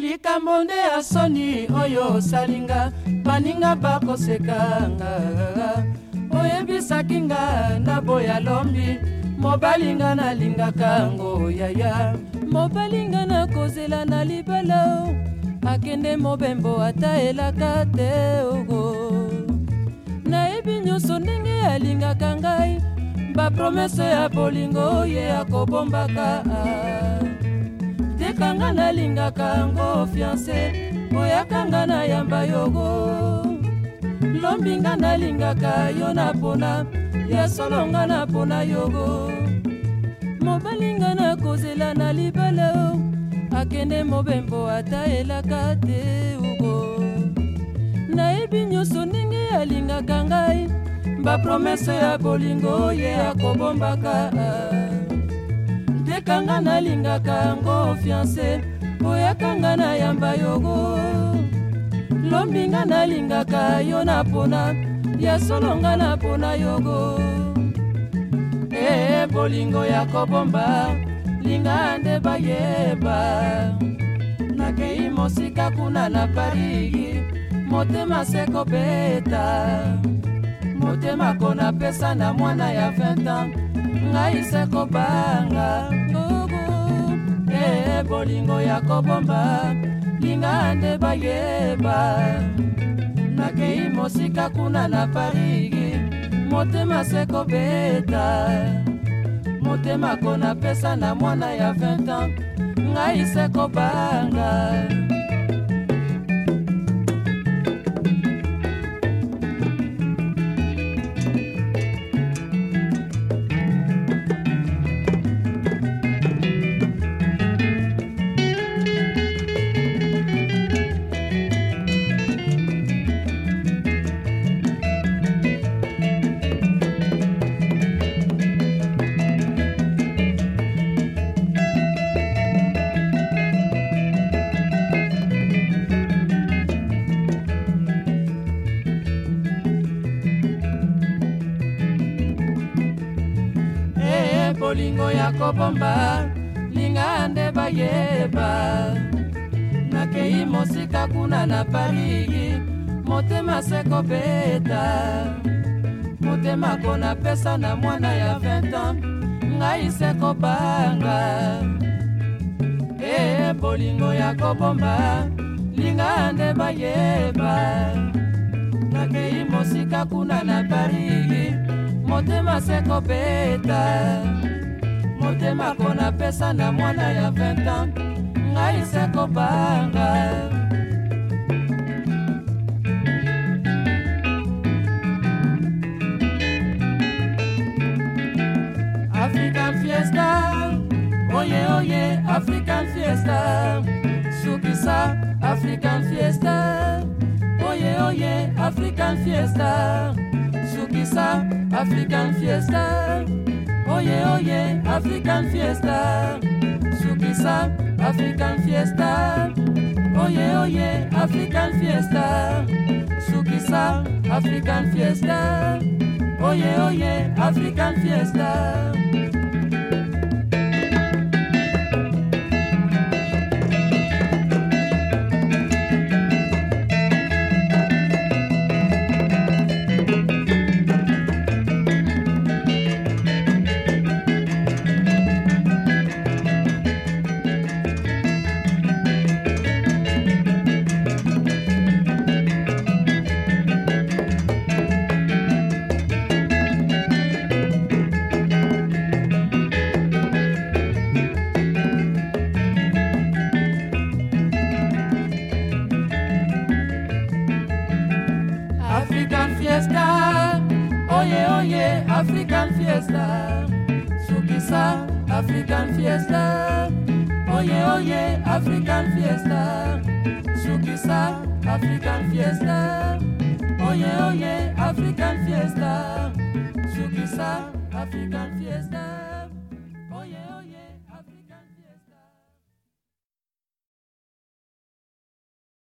likambo nde ya soni oyo osalinga baninga bakosekanga oyebisaki nga naboya lombi mobalinga nalingaka ngo yaya mobalinga nakozela na libala akende mobembo ata elaka te oo nayebi nyonso ndenge alingaka ngai bapromese ya bolingo ye akobombaka ah. ekanga na lingaka yango fiance oyakanga na yamba yogo lombinga na lingaka yo na pona ya solonga na pona yogo mobalinga na kozela na libala akende mobembo ata elaka te ugo nayebi nyonso ndenge alingaka ngai bapromese ya bolingo ye akobombaka ah. kanga na linga kango fiancé oye kanga na yamba yogo lombinga na linga ka yo na pona ya solonga na pona yogo eh bolingo ya kobomba linga ande bayeba na kei mosika kuna na parigi motema seko beta motema kona pesa na mwana ya 20 ans ngai se kobanga ngoko e bolingo ya kobomba linga nde bayeba nakei mosika kuna na parigi motema se kobeta motema ko napesa na mwana ya 20 ans ngai se kobanga mpe bolingo ya kobomba linga nde bayeba nakei mosika kuna na parigi motema se kobeta motema konapesa na mwana ya 20 ans ngai se kobanga e eh, bolingo ya kobomba linga nde bayeba nakei mosika kuna na parigi motema se kobeta motema kona pesa na mwana ya 20 ans ngai se kobanga African Fiesta Oye oye African Fiesta Sukisa African Fiesta Oye oye African Fiesta Kisa, African Fiesta. Oye, oye, African Fiesta. Sukisa, African Fiesta. Oye, oye, African Fiesta. Sukisa, African Fiesta. Oye, oye, African Fiesta. African fiesta. Oye, oye, African fiesta. Sukisa, African fiesta. Oye, oye, African fiesta. Sukisa, African fiesta. Oye, oye, African fiesta. Sukisa, African fiesta.